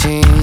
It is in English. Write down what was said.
team